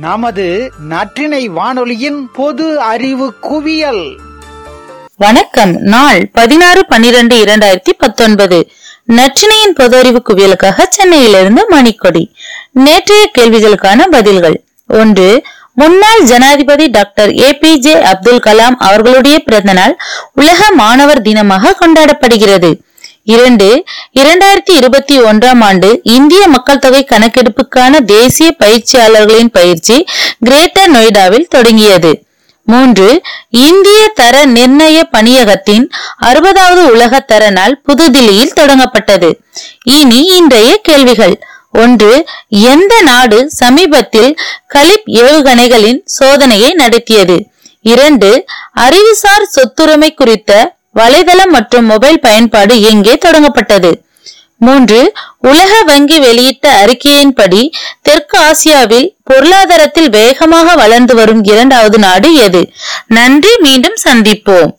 நமது நற்றினை வானொலியின் பொது அறிவு குவியல். வணக்கம். நாள் பதினாறு பன்னிரண்டு இரண்டாயிரத்தி பத்தொன்பது. நற்றினையின் பொது அறிவு குவியலுக்காக சென்னையிலிருந்து மணிக்கொடி. நேற்றைய கேள்விகளுக்கான பதில்கள். ஒன்று முன்னாள் ஜனாதிபதி doctor A P J Abdul Kalam அவர்களுடைய பிறந்தநாள் உலக மாணவர் தினமாக கொண்டாடப்படுகிறது. இரண்டு இரண்டாயிரத்தி இருபத்தி ஒன்றாம் ஆண்டு இந்திய மக்கள் தொகை கணக்கெடுப்புக்கான தேசிய பயிற்சியாளர்களின் பயிற்சி கிரேட்டர் நொய்டாவில் தொடங்கியது. மூன்று இந்திய தர நிர்ணய பணியகத்தின் அறுபதாவது உலக தர நாள் புதுதில்லியில் தொடங்கப்பட்டது. இனி இன்றைய கேள்விகள். ஒன்று எந்த நாடு சமீபத்தில் கலிப் ஏவுகணைகளின் சோதனையை நடத்தியது? இரண்டு அறிவுசார் சொத்துரிமை குறித்த வலைதளம் மற்றும் மொபைல் பயன்பாடு எங்கே தொடங்கப்பட்டது. மூன்று உலக வங்கி வெளியிட்ட அறிக்கையின்படி தெற்கு ஆசியாவில் பொருளாதாரத்தில் வேகமாக வளர்ந்து வரும் இரண்டாவது நாடு எது? நன்றி மீண்டும் சந்திப்போம்.